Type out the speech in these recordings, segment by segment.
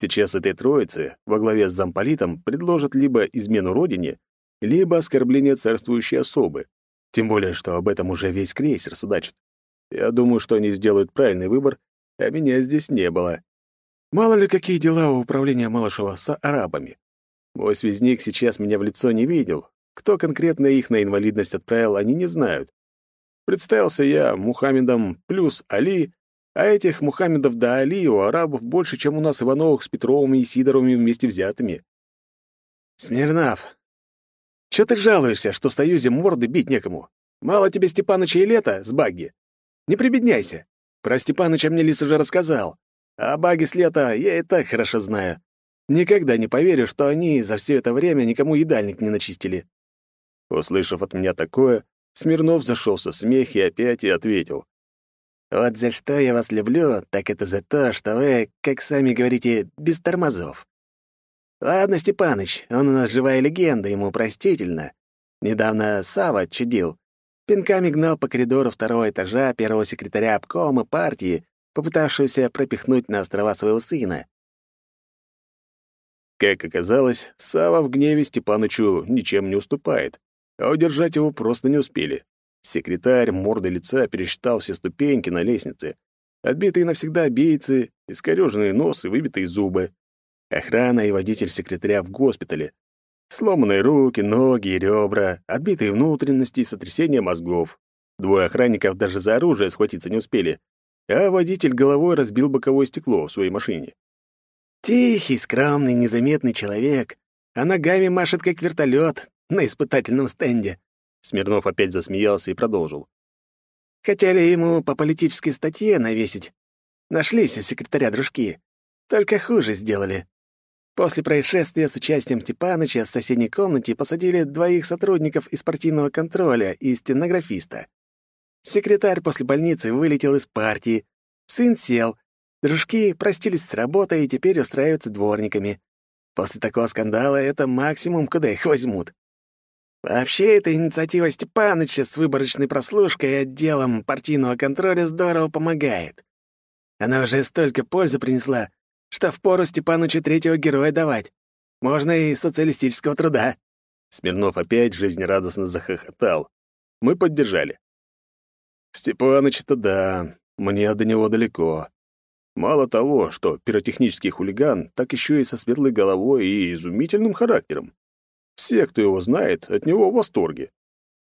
Сейчас этой троице во главе с замполитом предложат либо измену родине, либо оскорбление царствующей особы. Тем более, что об этом уже весь крейсер судачит. Я думаю, что они сделают правильный выбор, а меня здесь не было. Мало ли какие дела у управления Малышева с арабами. Мой связник сейчас меня в лицо не видел. Кто конкретно их на инвалидность отправил, они не знают. Представился я Мухаммедом плюс Али, а этих Мухаммедов да Али у арабов больше, чем у нас Ивановых с Петровыми и Сидоровыми вместе взятыми. Смирнов, чё ты жалуешься, что в Союзе морды бить некому? Мало тебе Степаныча и Лета с багги? Не прибедняйся. Про Степаныча мне Лис уже рассказал. А баги с Лета я и так хорошо знаю. Никогда не поверю, что они за все это время никому едальник не начистили. Услышав от меня такое, Смирнов зашелся смех и опять и ответил. «Вот за что я вас люблю, так это за то, что вы, как сами говорите, без тормозов. Ладно, Степаныч, он у нас живая легенда, ему простительно. Недавно Сава чудил. Пинками гнал по коридору второго этажа первого секретаря обкома партии, попытавшегося пропихнуть на острова своего сына. Как оказалось, Сава в гневе Степанычу ничем не уступает, а удержать его просто не успели. Секретарь мордой лица пересчитал все ступеньки на лестнице. Отбитые навсегда бейцы, искорёженный нос и выбитые зубы. Охрана и водитель секретаря в госпитале. Сломанные руки, ноги и ребра, отбитые внутренности и сотрясение мозгов. Двое охранников даже за оружие схватиться не успели, а водитель головой разбил боковое стекло в своей машине. Тихий, скромный, незаметный человек, а ногами машет, как вертолет на испытательном стенде. Смирнов опять засмеялся и продолжил. Хотели ему по политической статье навесить. Нашлись у секретаря дружки. Только хуже сделали. После происшествия с участием Степаныча в соседней комнате посадили двоих сотрудников из партийного контроля и стенографиста. Секретарь после больницы вылетел из партии. Сын сел, Дружки простились с работой и теперь устраиваются дворниками. После такого скандала это максимум, куда их возьмут. Вообще, эта инициатива Степаныча с выборочной прослушкой и отделом партийного контроля здорово помогает. Она уже столько пользы принесла, что впору Степанычу третьего героя давать. Можно и социалистического труда». Смирнов опять жизнерадостно захохотал. Мы поддержали. «Степаныч-то да, мне до него далеко. Мало того, что пиротехнический хулиган, так еще и со светлой головой и изумительным характером. Все, кто его знает, от него в восторге.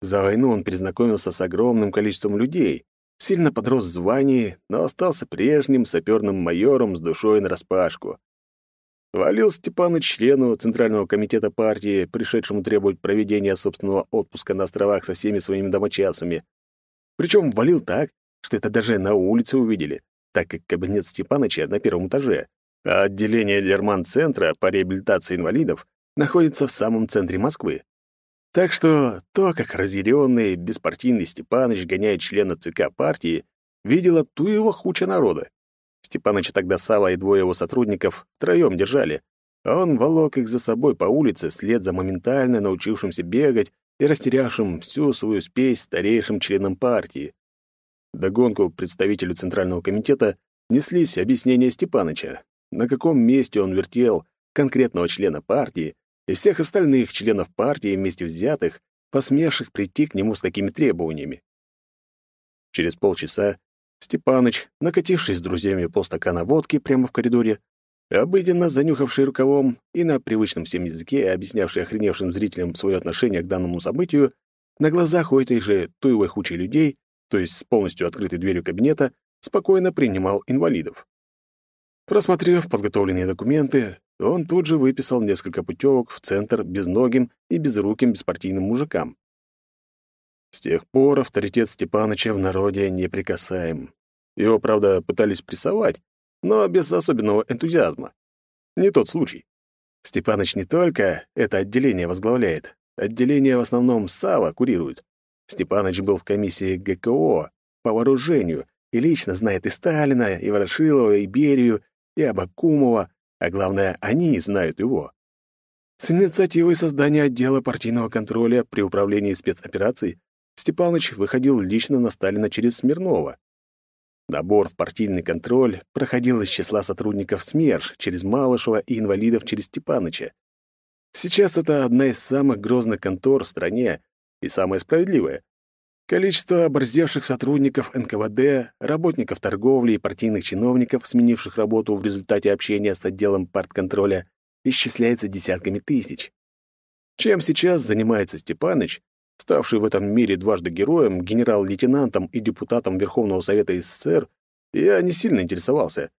За войну он перезнакомился с огромным количеством людей, сильно подрос в звании, но остался прежним саперным майором с душой нараспашку. Валил Степаныч члену Центрального комитета партии, пришедшему требовать проведения собственного отпуска на островах со всеми своими домочадцами. Причем валил так, что это даже на улице увидели так как кабинет Степаныча на первом этаже, а отделение Лерман-центра по реабилитации инвалидов находится в самом центре Москвы. Так что то, как разъяренный, беспартийный Степаныч гоняет члена ЦК партии, видела ту его хуча народа. Степаныча тогда Сава и двое его сотрудников втроем держали, а он волок их за собой по улице вслед за моментально научившимся бегать и растерявшим всю свою спесь старейшим членом партии. Догонку представителю Центрального комитета неслись объяснения Степаныча, на каком месте он вертел конкретного члена партии и всех остальных членов партии вместе взятых, посмевших прийти к нему с такими требованиями. Через полчаса Степаныч, накатившись с друзьями полстакана водки прямо в коридоре, обыденно занюхавший рукавом и на привычном всем языке объяснявший охреневшим зрителям свое отношение к данному событию, на глазах у этой же туевой хучи людей то есть с полностью открытой дверью кабинета, спокойно принимал инвалидов. Просмотрев подготовленные документы, он тут же выписал несколько путевок в центр безногим и безруким беспартийным мужикам. С тех пор авторитет Степаныча в народе неприкасаем. Его, правда, пытались прессовать, но без особенного энтузиазма. Не тот случай. Степаныч не только это отделение возглавляет, отделение в основном САВА курирует. Степаныч был в комиссии ГКО по вооружению и лично знает и Сталина, и Ворошилова, и Берию, и Абакумова, а главное, они знают его. С инициативой создания отдела партийного контроля при управлении спецопераций Степаныч выходил лично на Сталина через Смирнова. Набор в партийный контроль проходил из числа сотрудников СМЕРШ через Малышева и инвалидов через Степаныча. Сейчас это одна из самых грозных контор в стране и самая справедливая. Количество оборзевших сотрудников НКВД, работников торговли и партийных чиновников, сменивших работу в результате общения с отделом партконтроля, исчисляется десятками тысяч. Чем сейчас занимается Степаныч, ставший в этом мире дважды героем, генерал-лейтенантом и депутатом Верховного Совета СССР, я не сильно интересовался.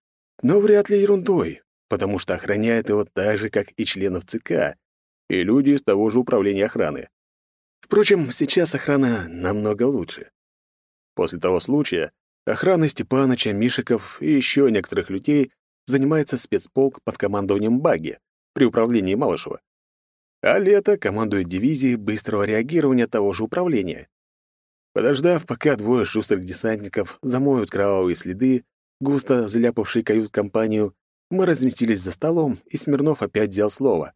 Но вряд ли ерундой, потому что охраняет его так же, как и членов ЦК, и люди из того же управления охраны. Впрочем, сейчас охрана намного лучше. После того случая охраной Степаныча, Мишиков и еще некоторых людей занимается спецполк под командованием Баги при управлении Малышева. А лето командует дивизией быстрого реагирования того же управления. Подождав, пока двое шустрых десантников замоют кровавые следы, густо заляпавшие кают-компанию, мы разместились за столом, и Смирнов опять взял слово.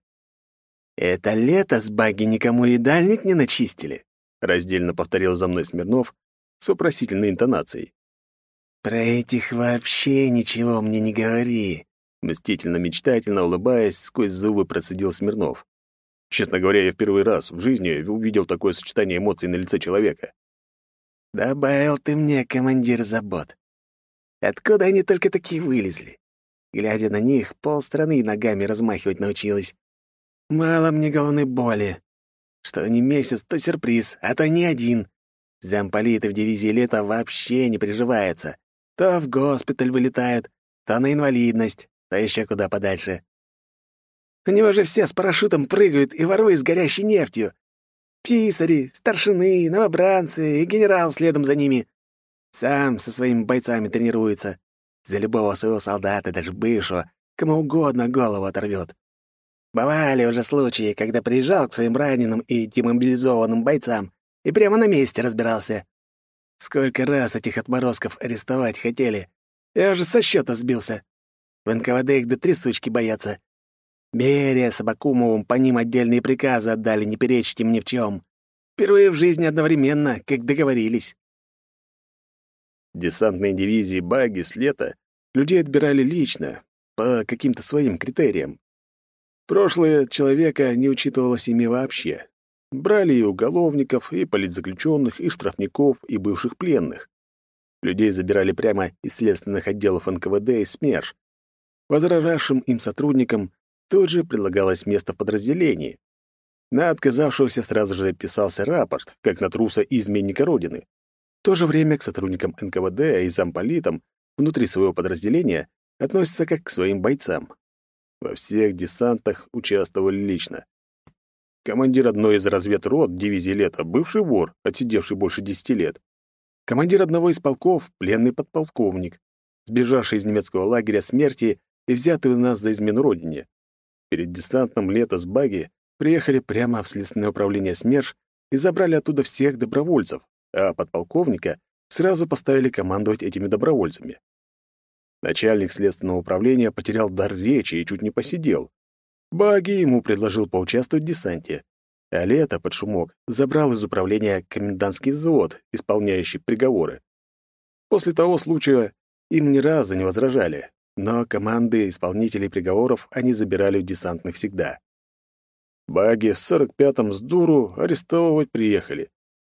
«Это лето с баги никому и дальник не начистили», — раздельно повторил за мной Смирнов с вопросительной интонацией. «Про этих вообще ничего мне не говори», — мстительно-мечтательно улыбаясь, сквозь зубы процедил Смирнов. Честно говоря, я впервые раз в жизни увидел такое сочетание эмоций на лице человека. «Добавил ты мне, командир забот. Откуда они только такие вылезли? Глядя на них, полстраны ногами размахивать научилась. Мало мне головной боли. Что не месяц, то сюрприз, а то не один. Замполиты в дивизии лета вообще не приживается. То в госпиталь вылетают, то на инвалидность, то еще куда подальше. У него же все с парашютом прыгают и воруют с горящей нефтью. Писари, старшины, новобранцы и генерал следом за ними. Сам со своими бойцами тренируется. За любого своего солдата, даже бывшего, кому угодно голову оторвет. Бывали уже случаи, когда приезжал к своим раненым и демобилизованным бойцам и прямо на месте разбирался. Сколько раз этих отморозков арестовать хотели. Я уже со счета сбился. В НКВД их до трясучки боятся. Берия с Абакумовым по ним отдельные приказы отдали не перечить им ни в чем. Впервые в жизни одновременно, как договорились. Десантные дивизии «Баги» с лета людей отбирали лично, по каким-то своим критериям. Прошлое человека не учитывалось ими вообще. Брали и уголовников, и политзаключенных, и штрафников, и бывших пленных. Людей забирали прямо из следственных отделов НКВД и СМЕРШ. Возражавшим им сотрудникам тут же предлагалось место в подразделении. На отказавшегося сразу же писался рапорт, как на труса и изменника Родины. В то же время к сотрудникам НКВД и замполитам внутри своего подразделения относятся как к своим бойцам. Во всех десантах участвовали лично. Командир одной из разведрот дивизии «Лето» — бывший вор, отсидевший больше десяти лет. Командир одного из полков — пленный подполковник, сбежавший из немецкого лагеря смерти и взятый у нас за измену родине. Перед десантом «Лето» с баги приехали прямо в следственное управление СМЕРШ и забрали оттуда всех добровольцев, а подполковника сразу поставили командовать этими добровольцами. Начальник следственного управления потерял дар речи и чуть не посидел. Баги ему предложил поучаствовать в десанте, а Лето под шумок забрал из управления комендантский взвод, исполняющий приговоры. После того случая им ни разу не возражали, но команды исполнителей приговоров они забирали в десант навсегда. Баги в 45-м с дуру арестовывать приехали.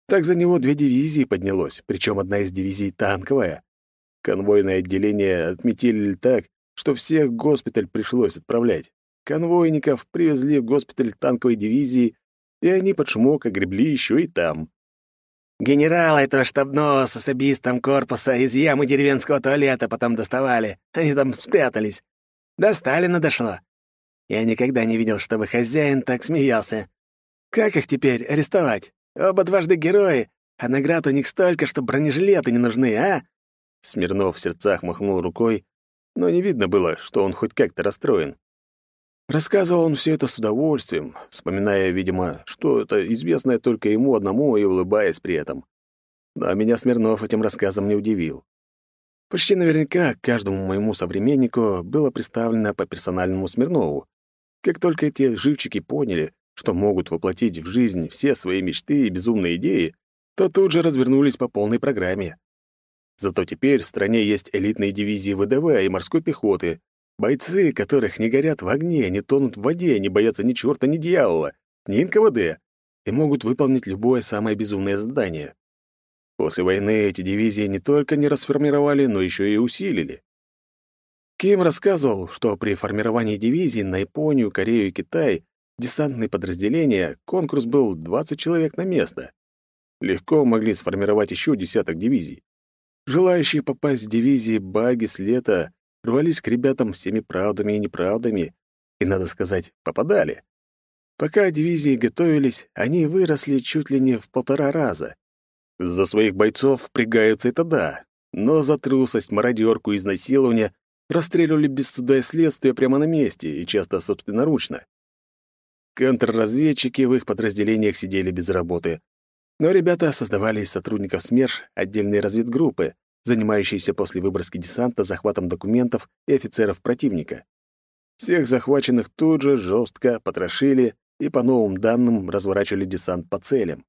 Так за него две дивизии поднялось, причем одна из дивизий танковая. Конвойное отделение отметили так, что всех в госпиталь пришлось отправлять. Конвойников привезли в госпиталь танковой дивизии, и они под шумок огребли еще и там. Генерала этого штабного с особистом корпуса из ямы деревенского туалета потом доставали. Они там спрятались. До Сталина дошло. Я никогда не видел, чтобы хозяин так смеялся. Как их теперь арестовать? Оба дважды герои, а наград у них столько, что бронежилеты не нужны, а? Смирнов в сердцах махнул рукой, но не видно было, что он хоть как-то расстроен. Рассказывал он все это с удовольствием, вспоминая, видимо, что это известное только ему одному и улыбаясь при этом. Но меня Смирнов этим рассказом не удивил. Почти наверняка каждому моему современнику было представлено по персональному Смирнову. Как только эти живчики поняли, что могут воплотить в жизнь все свои мечты и безумные идеи, то тут же развернулись по полной программе. Зато теперь в стране есть элитные дивизии ВДВ и морской пехоты, бойцы, которых не горят в огне, не тонут в воде, не боятся ни черта, ни дьявола, ни НКВД, и могут выполнить любое самое безумное задание. После войны эти дивизии не только не расформировали, но еще и усилили. Ким рассказывал, что при формировании дивизий на Японию, Корею и Китай десантные подразделения конкурс был 20 человек на место. Легко могли сформировать еще десяток дивизий. Желающие попасть в дивизии баги с лета рвались к ребятам всеми правдами и неправдами, и, надо сказать, попадали. Пока дивизии готовились, они выросли чуть ли не в полтора раза. За своих бойцов впрягаются это да, но за трусость, мародерку изнасилование расстреливали без суда и следствия прямо на месте и часто собственноручно. Контрразведчики в их подразделениях сидели без работы, но ребята создавали из сотрудников СМЕРШ отдельные разведгруппы, занимающиеся после выброски десанта захватом документов и офицеров противника. Всех захваченных тут же жестко потрошили и, по новым данным, разворачивали десант по целям.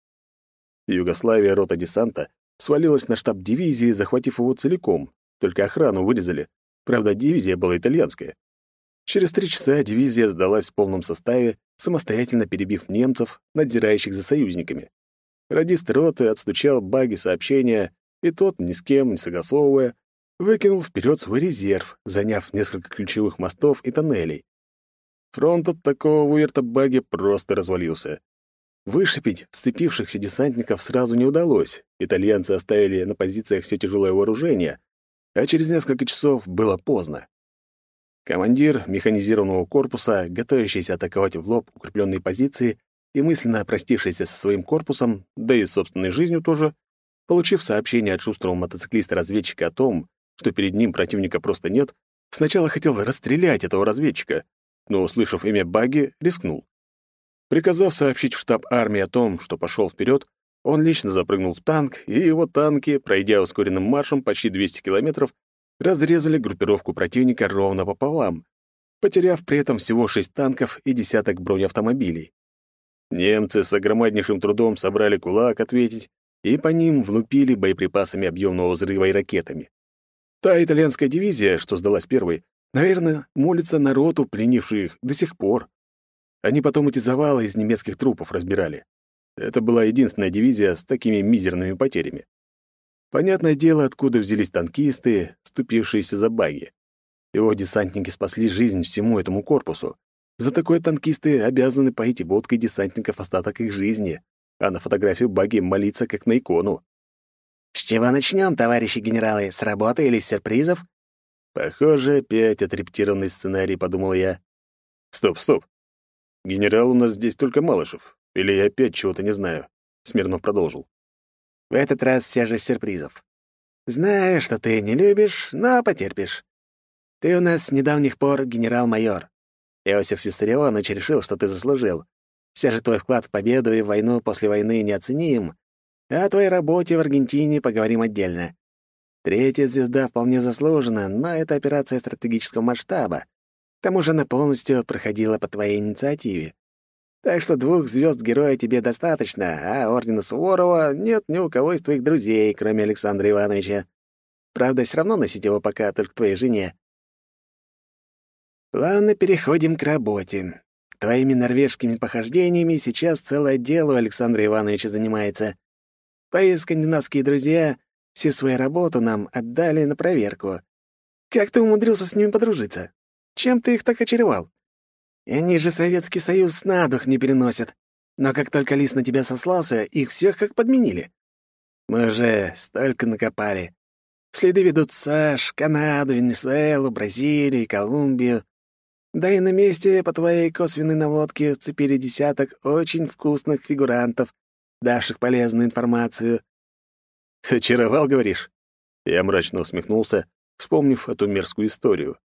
В Югославии рота десанта свалилась на штаб дивизии, захватив его целиком, только охрану вырезали. Правда, дивизия была итальянская. Через три часа дивизия сдалась в полном составе, самостоятельно перебив немцев, надзирающих за союзниками. Радист роты отстучал баги сообщения, и тот, ни с кем не согласовывая, выкинул вперед свой резерв, заняв несколько ключевых мостов и тоннелей. Фронт от такого выверта баги просто развалился. Вышипить сцепившихся десантников сразу не удалось. Итальянцы оставили на позициях все тяжелое вооружение, а через несколько часов было поздно. Командир механизированного корпуса, готовящийся атаковать в лоб укрепленные позиции, и мысленно простившийся со своим корпусом, да и собственной жизнью тоже, получив сообщение от шустрого мотоциклиста-разведчика о том, что перед ним противника просто нет, сначала хотел расстрелять этого разведчика, но, услышав имя Баги, рискнул. Приказав сообщить в штаб армии о том, что пошел вперед, он лично запрыгнул в танк, и его танки, пройдя ускоренным маршем почти 200 километров, разрезали группировку противника ровно пополам, потеряв при этом всего шесть танков и десяток бронеавтомобилей. Немцы с огромнейшим трудом собрали кулак ответить, и по ним влупили боеприпасами объемного взрыва и ракетами. Та итальянская дивизия, что сдалась первой, наверное, молится народу, пленивший их, до сих пор. Они потом эти завалы из немецких трупов разбирали. Это была единственная дивизия с такими мизерными потерями. Понятное дело, откуда взялись танкисты, ступившиеся за баги. Его десантники спасли жизнь всему этому корпусу, за такое танкисты обязаны поить водкой десантников остаток их жизни, а на фотографию баги молиться как на икону. «С чего начнем, товарищи генералы? С работы или с сюрпризов?» «Похоже, опять отрептированный сценарий», — подумал я. «Стоп, стоп. Генерал у нас здесь только Малышев. Или я опять чего-то не знаю?» Смирнов продолжил. «В этот раз все же сюрпризов. Знаю, что ты не любишь, но потерпишь. Ты у нас с недавних пор генерал-майор. Иосиф Виссарионович решил, что ты заслужил. Все же твой вклад в победу и в войну после войны неоценим. А о твоей работе в Аргентине поговорим отдельно. Третья звезда вполне заслужена, но это операция стратегического масштаба. К тому же она полностью проходила по твоей инициативе. Так что двух звезд героя тебе достаточно, а ордена Суворова нет ни у кого из твоих друзей, кроме Александра Ивановича. Правда, все равно носить его пока только твоей жене. Ладно, переходим к работе. Твоими норвежскими похождениями сейчас целое дело Александра Ивановича занимается. Твои скандинавские друзья всю свою работу нам отдали на проверку. Как ты умудрился с ними подружиться? Чем ты их так очаровал? И они же Советский Союз на дух не переносят. Но как только лист на тебя сослался, их всех как подменили. Мы уже столько накопали. Следы ведут САШ, Канаду, Венесуэлу, Бразилию, Колумбию. Да и на месте по твоей косвенной наводке цепили десяток очень вкусных фигурантов, давших полезную информацию. «Очаровал, говоришь?» Я мрачно усмехнулся, вспомнив эту мерзкую историю.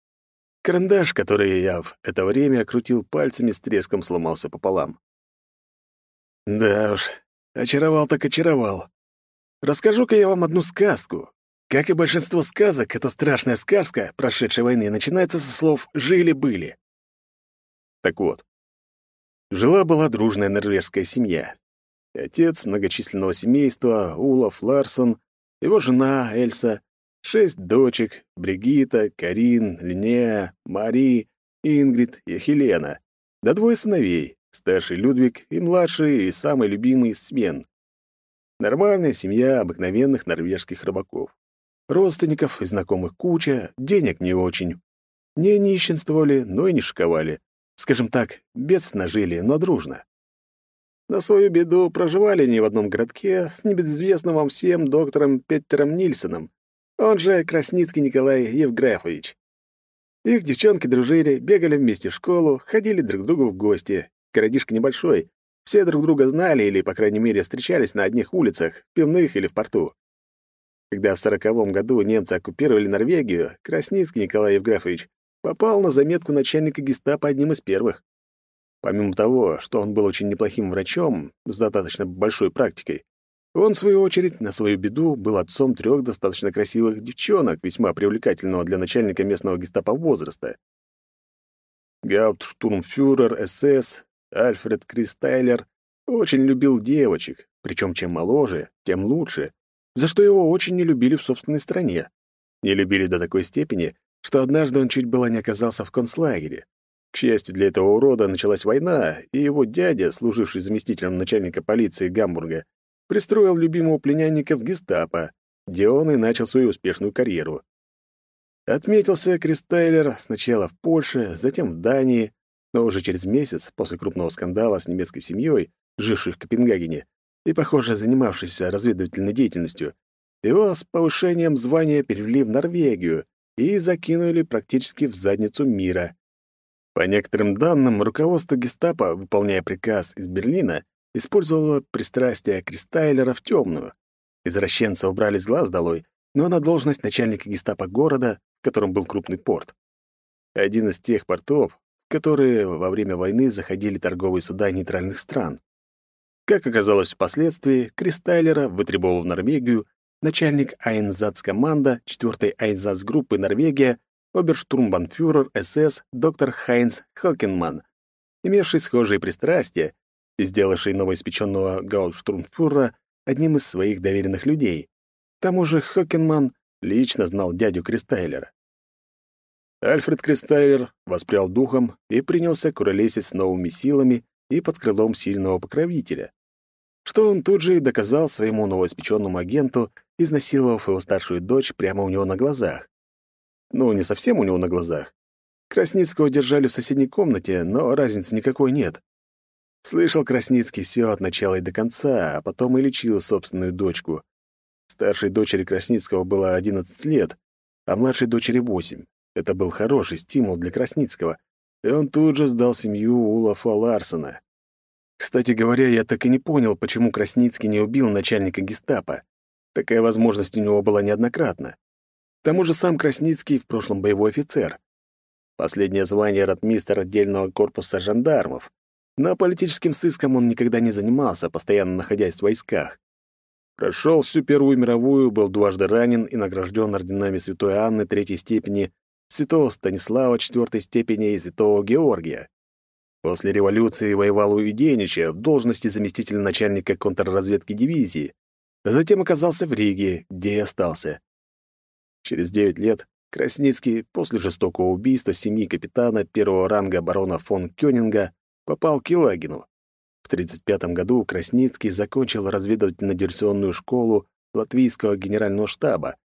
Карандаш, который я в это время крутил пальцами, с треском сломался пополам. Да уж, очаровал так очаровал. Расскажу-ка я вам одну сказку. Как и большинство сказок, эта страшная сказка прошедшей войны начинается со слов «жили-были». Так вот, жила-была дружная норвежская семья. Отец многочисленного семейства, Улов Ларсон, его жена Эльса шесть дочек — Бригита, Карин, Линея, Мари, Ингрид и Хелена, да двое сыновей, старший Людвиг и младший и самый любимый Свен. Нормальная семья обыкновенных норвежских рыбаков. Родственников и знакомых куча, денег не очень. Не нищенствовали, но и не шиковали. Скажем так, бедственно жили, но дружно. На свою беду проживали не в одном городке с небезызвестным вам всем доктором Петером Нильсоном, он же Красницкий Николай Евграфович. Их девчонки дружили, бегали вместе в школу, ходили друг к другу в гости. Городишко небольшой. Все друг друга знали или, по крайней мере, встречались на одних улицах, пивных или в порту. Когда в сороковом году немцы оккупировали Норвегию, Красницкий Николай Евграфович попал на заметку начальника гестапо одним из первых. Помимо того, что он был очень неплохим врачом с достаточно большой практикой, он, в свою очередь, на свою беду был отцом трех достаточно красивых девчонок, весьма привлекательного для начальника местного гестапо возраста. Гауптштурмфюрер СС Альфред Кристайлер очень любил девочек, причем чем моложе, тем лучше, за что его очень не любили в собственной стране. Не любили до такой степени, что однажды он чуть было не оказался в концлагере. К счастью для этого урода началась война, и его дядя, служивший заместителем начальника полиции Гамбурга, пристроил любимого племянника в гестапо, где он и начал свою успешную карьеру. Отметился Кристайлер сначала в Польше, затем в Дании, но уже через месяц, после крупного скандала с немецкой семьей, жившей в Копенгагене, и, похоже, занимавшейся разведывательной деятельностью, его с повышением звания перевели в Норвегию и закинули практически в задницу мира. По некоторым данным, руководство гестапо, выполняя приказ из Берлина, использовала пристрастие Кристайлера в темную. Извращенца убрали с глаз долой, но на должность начальника гестапо города, в котором был крупный порт. Один из тех портов, которые во время войны заходили торговые суда нейтральных стран. Как оказалось впоследствии, Кристайлера вытребовал в Норвегию начальник Айнзац-команда 4-й Айнзац-группы Норвегия, оберштурмбанфюрер СС доктор Хайнц Хокенман, имевший схожие пристрастия и сделавший новоиспеченного Гаутштурмфюрера одним из своих доверенных людей. К тому же Хокенман лично знал дядю Кристайлера. Альфред Кристайлер воспрял духом и принялся куролесить с новыми силами и под крылом сильного покровителя, что он тут же и доказал своему новоиспеченному агенту, изнасиловав его старшую дочь прямо у него на глазах. Ну, не совсем у него на глазах. Красницкого держали в соседней комнате, но разницы никакой нет. Слышал Красницкий все от начала и до конца, а потом и лечил собственную дочку. Старшей дочери Красницкого было 11 лет, а младшей дочери 8. Это был хороший стимул для Красницкого, и он тут же сдал семью Улафа Ларсона. Кстати говоря, я так и не понял, почему Красницкий не убил начальника гестапо. Такая возможность у него была неоднократно. К тому же сам Красницкий в прошлом боевой офицер. Последнее звание ротмистра отдельного корпуса жандармов. Но политическим сыском он никогда не занимался, постоянно находясь в войсках. Прошел всю Первую мировую, был дважды ранен и награжден орденами Святой Анны третьей степени, Святого Станислава четвертой степени и Святого Георгия. После революции воевал у Иденича в должности заместителя начальника контрразведки дивизии, затем оказался в Риге, где и остался. Через девять лет Красницкий после жестокого убийства семьи капитана первого ранга барона фон Кёнинга попал к Елагину. В 1935 году Красницкий закончил разведывательно-диверсионную школу Латвийского генерального штаба,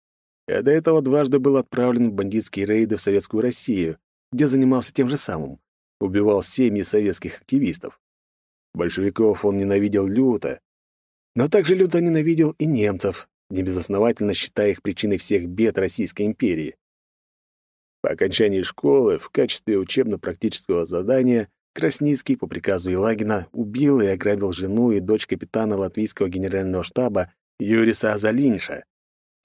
а до этого дважды был отправлен в бандитские рейды в Советскую Россию, где занимался тем же самым, убивал семьи советских активистов. Большевиков он ненавидел люто, но также люто ненавидел и немцев, небезосновательно считая их причиной всех бед Российской империи. По окончании школы в качестве учебно-практического задания Красницкий по приказу Елагина убил и ограбил жену и дочь капитана латвийского генерального штаба Юриса Азалинша.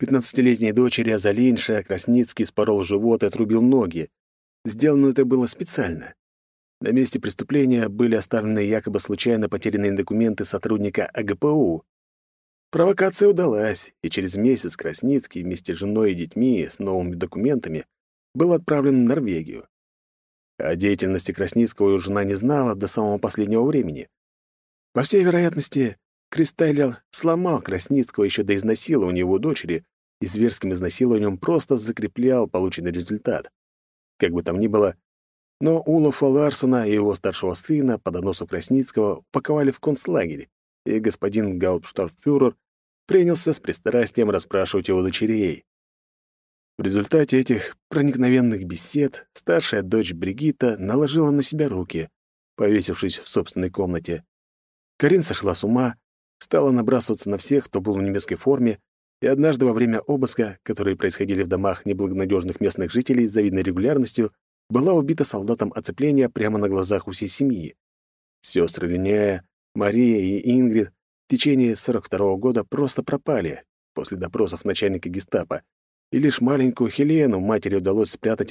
Пятнадцатилетней дочери Азалинша Красницкий спорол живот и отрубил ноги. Сделано это было специально. На месте преступления были оставлены якобы случайно потерянные документы сотрудника АГПУ. Провокация удалась, и через месяц Красницкий вместе с женой и детьми с новыми документами был отправлен в Норвегию. О деятельности Красницкого жена не знала до самого последнего времени. По всей вероятности, Кристайлер сломал Красницкого еще до изнасилования его дочери, и зверским изнасилованием просто закреплял полученный результат. Как бы там ни было, но Улафа Ларсона и его старшего сына по доносу Красницкого упаковали в концлагерь, и господин Гауптштарфюрер принялся с пристрастием расспрашивать его дочерей. В результате этих проникновенных бесед старшая дочь Бригитта наложила на себя руки, повесившись в собственной комнате. Карин сошла с ума, стала набрасываться на всех, кто был в немецкой форме, и однажды во время обыска, которые происходили в домах неблагонадежных местных жителей с завидной регулярностью, была убита солдатом оцепления прямо на глазах у всей семьи. Сестры Линяя, Мария и Ингрид в течение 42 -го года просто пропали после допросов начальника гестапо, и лишь маленькую Хелену матери удалось спрятать